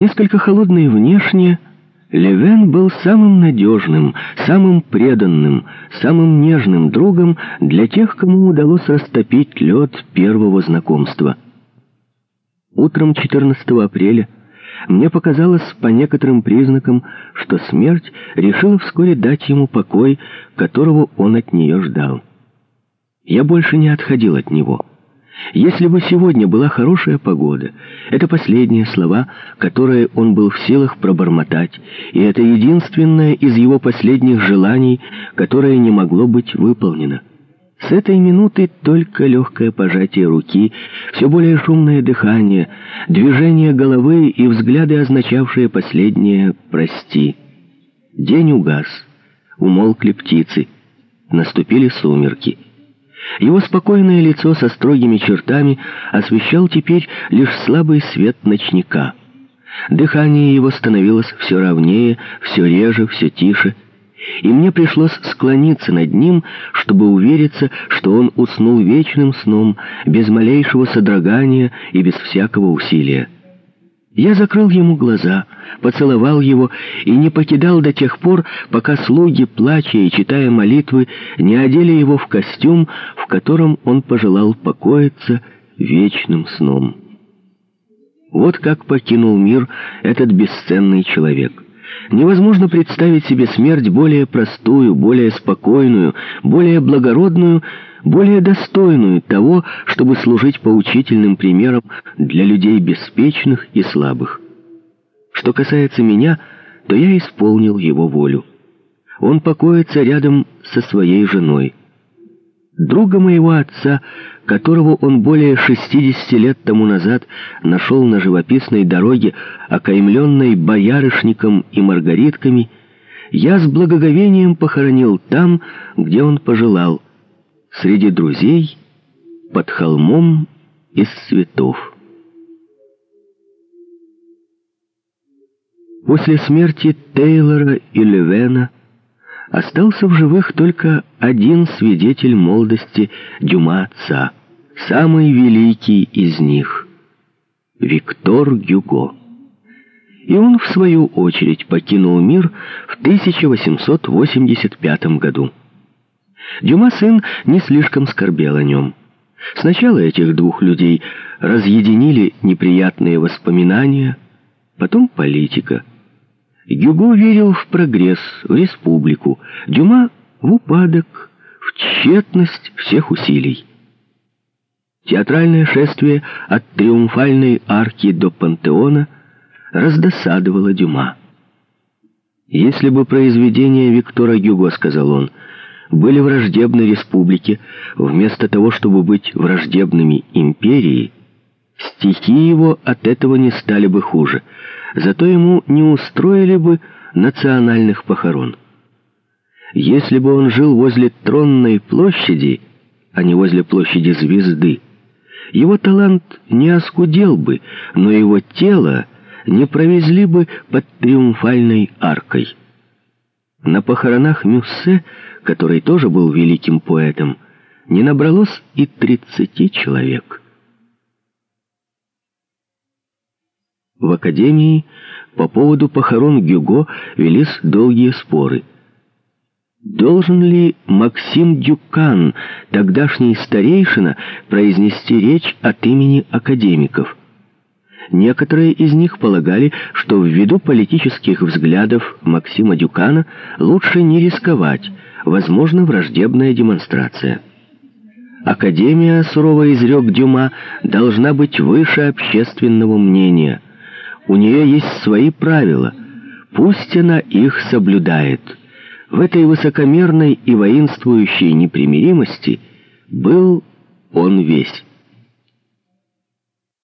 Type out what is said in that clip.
Несколько холодный внешне, Левен был самым надежным, самым преданным, самым нежным другом для тех, кому удалось растопить лед первого знакомства. Утром 14 апреля мне показалось по некоторым признакам, что смерть решила вскоре дать ему покой, которого он от нее ждал. Я больше не отходил от него. Если бы сегодня была хорошая погода, это последние слова, которые он был в силах пробормотать, и это единственное из его последних желаний, которое не могло быть выполнено. С этой минуты только легкое пожатие руки, все более шумное дыхание, движение головы и взгляды, означавшие последнее «прости». День угас, умолкли птицы, наступили сумерки. Его спокойное лицо со строгими чертами освещал теперь лишь слабый свет ночника. Дыхание его становилось все ровнее, все реже, все тише, и мне пришлось склониться над ним, чтобы увериться, что он уснул вечным сном, без малейшего содрогания и без всякого усилия. Я закрыл ему глаза, поцеловал его и не покидал до тех пор, пока слуги, плача и читая молитвы, не одели его в костюм, в котором он пожелал покоиться вечным сном. Вот как покинул мир этот бесценный человек. Невозможно представить себе смерть более простую, более спокойную, более благородную, более достойную того, чтобы служить поучительным примером для людей беспечных и слабых. Что касается меня, то я исполнил его волю. Он покоится рядом со своей женой. Друга моего отца, которого он более 60 лет тому назад нашел на живописной дороге, окаймленной боярышником и маргаритками, я с благоговением похоронил там, где он пожелал, среди друзей, под холмом из цветов. После смерти Тейлора и Левена остался в живых только один свидетель молодости Дюма отца, самый великий из них — Виктор Гюго. И он, в свою очередь, покинул мир в 1885 году. Дюма сын не слишком скорбел о нем. Сначала этих двух людей разъединили неприятные воспоминания, потом политика. Гюго верил в прогресс, в республику, Дюма — в упадок, в тщетность всех усилий. Театральное шествие от Триумфальной арки до Пантеона раздосадовало Дюма. Если бы произведения Виктора Гюго, сказал он, — были враждебны республике, вместо того, чтобы быть враждебными империи, стихи его от этого не стали бы хуже, зато ему не устроили бы национальных похорон. Если бы он жил возле Тронной площади, а не возле площади Звезды, его талант не оскудел бы, но его тело не провезли бы под триумфальной аркой. На похоронах Мюссе который тоже был великим поэтом, не набралось и тридцати человек. В академии по поводу похорон Гюго велись долгие споры. Должен ли Максим Дюкан, тогдашний старейшина, произнести речь от имени академиков? Некоторые из них полагали, что ввиду политических взглядов Максима Дюкана лучше не рисковать, возможно, враждебная демонстрация. Академия, сурово изрек Дюма, должна быть выше общественного мнения. У нее есть свои правила. Пусть она их соблюдает. В этой высокомерной и воинствующей непримиримости был он весь.